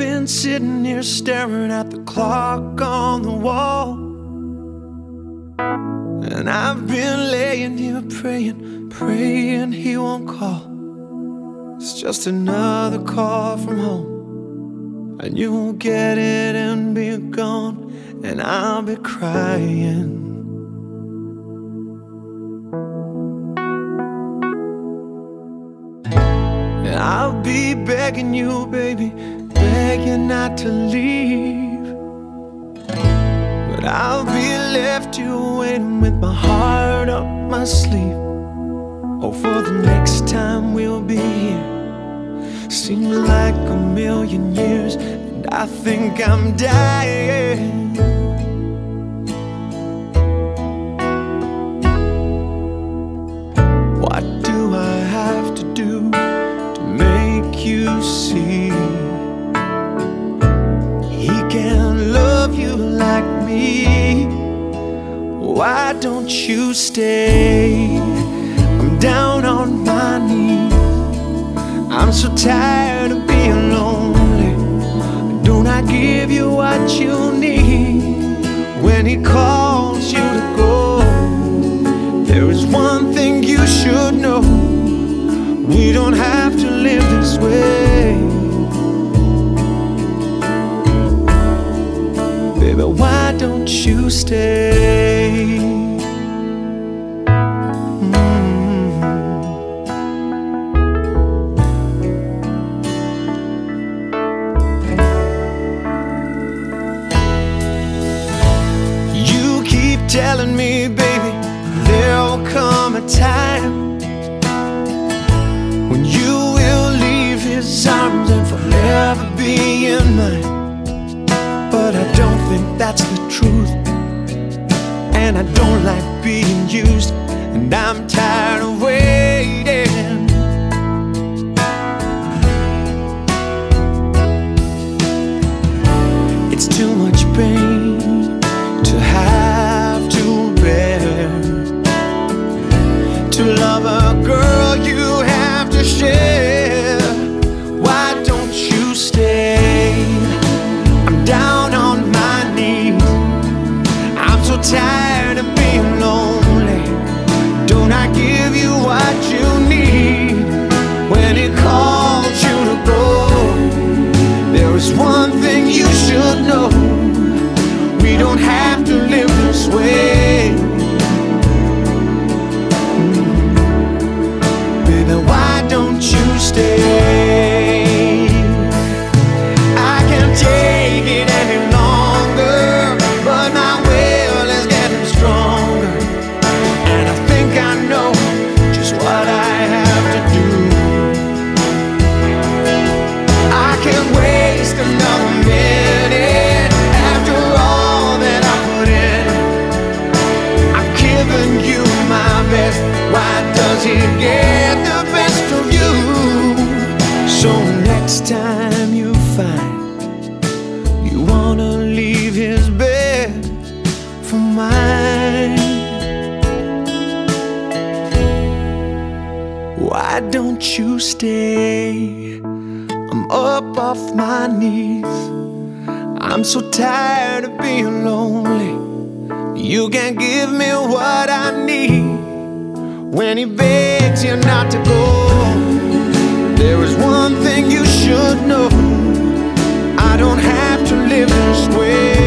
been sitting here staring at the clock on the wall. And I've been laying here praying, praying he won't call. It's just another call from home. And you won't get it and be gone, and I'll be crying. And I'll be begging you, baby, begging not to leave. But I'll be left here waiting with my heart up my sleeve. Oh, for the next time we'll be here. Seems like a million years, and I think I'm dying. Why don't you stay? I'm down on my knees. I'm so tired of being lonely. Don't I give you what you need when he calls you to go? There is one thing you should know. We don't have to live this way. Why you stay? Mm. You keep telling me, baby, there'll come a time when you will leave his arms and forever be in mine. Think that's the truth. And I don't like being used. And I'm tired I'm So next time you find you wanna leave his bed for mine. Why don't you stay? I'm up off my knees. I'm so tired of being lonely. You can't give me what I need when he begs you not to go. There is one thing you should know. I don't have to live this way.